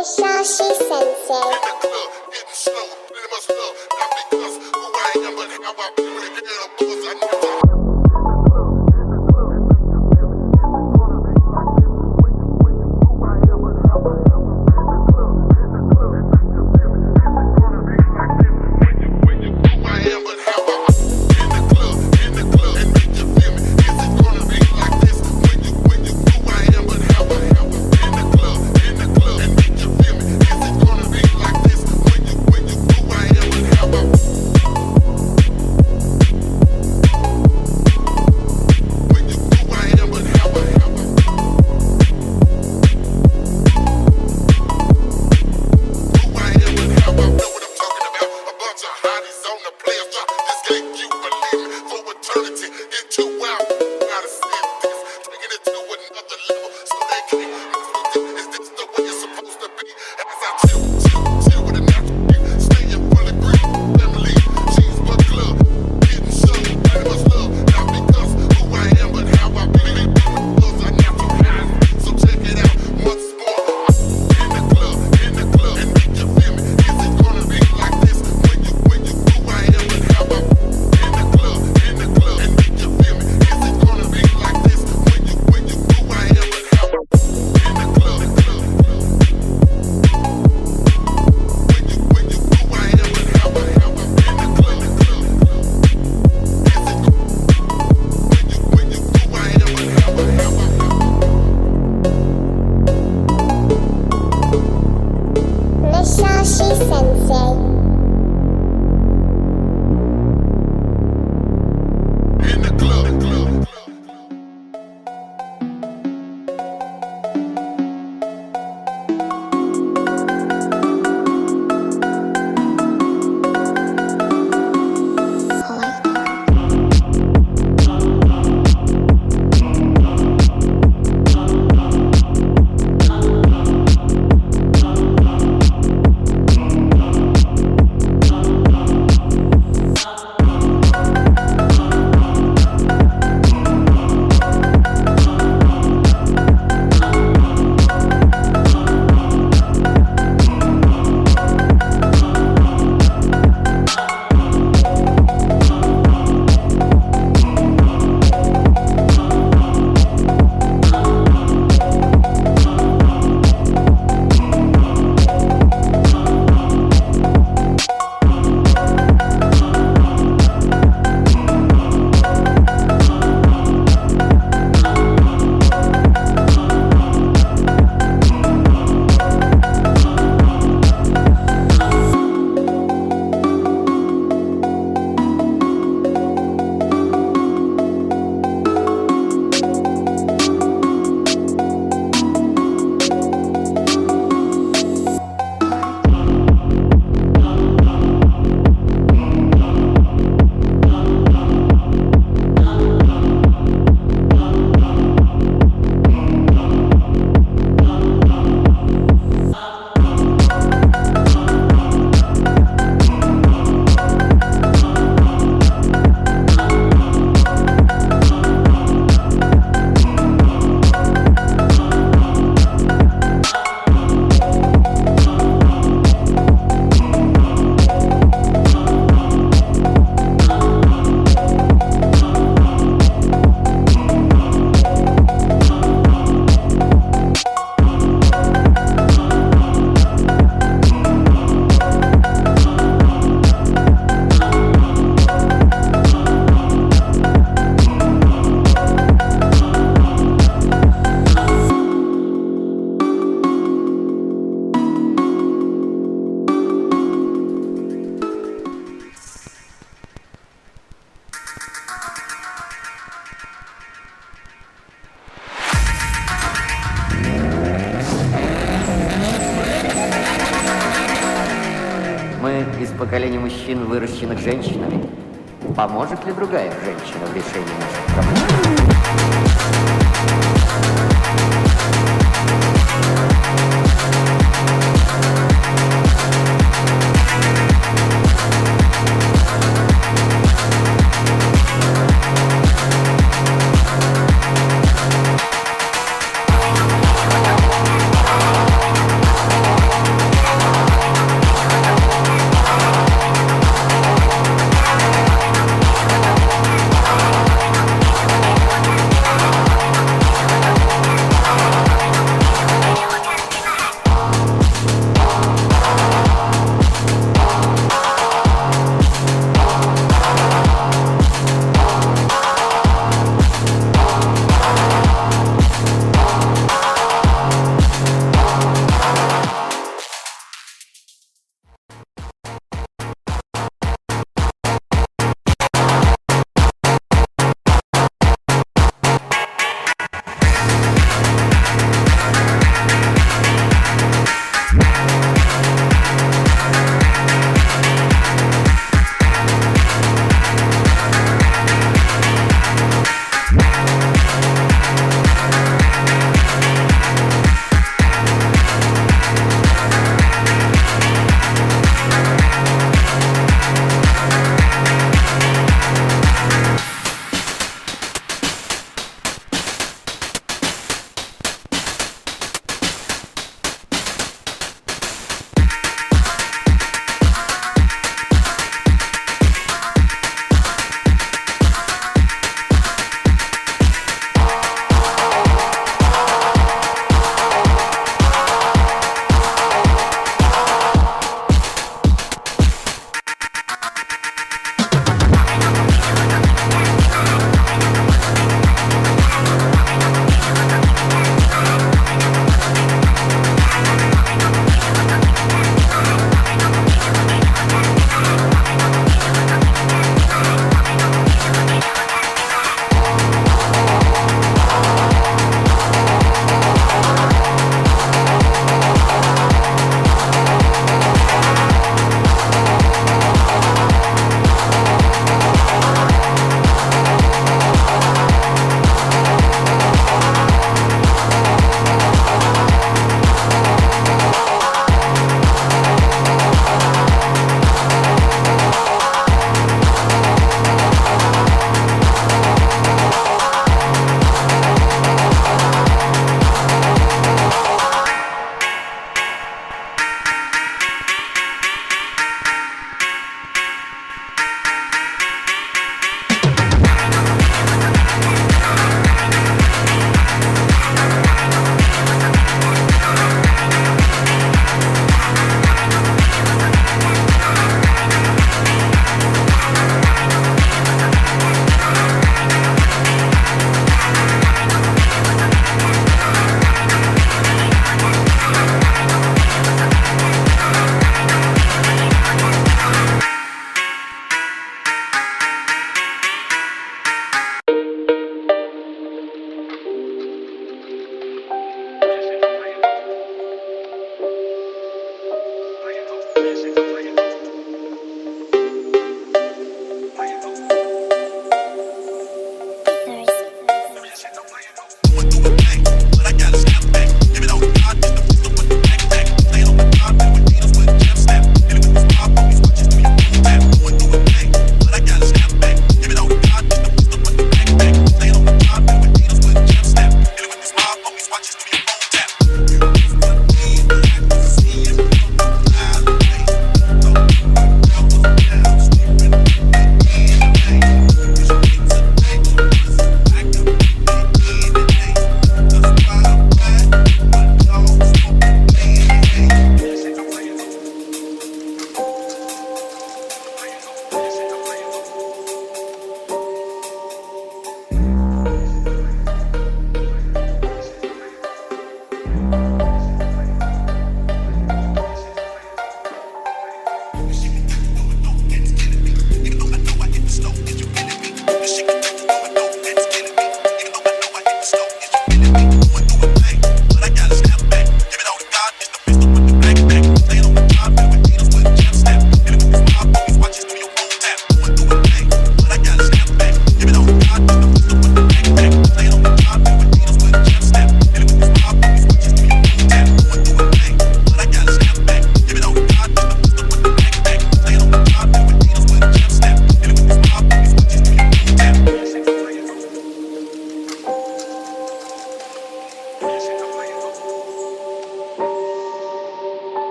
Musashi Sensei. Hit the who I am, but how I it.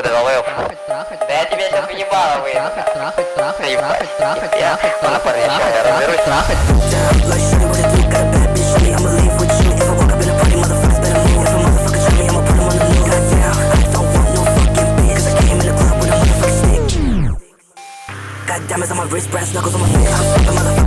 что ты долбоёб. Да я тебя сейчас въебало выйду. Трахать, трахать, трахать, трахать, трахать, трахать, трахать, трахать, traffic, traffic, traffic, traffic, traffic,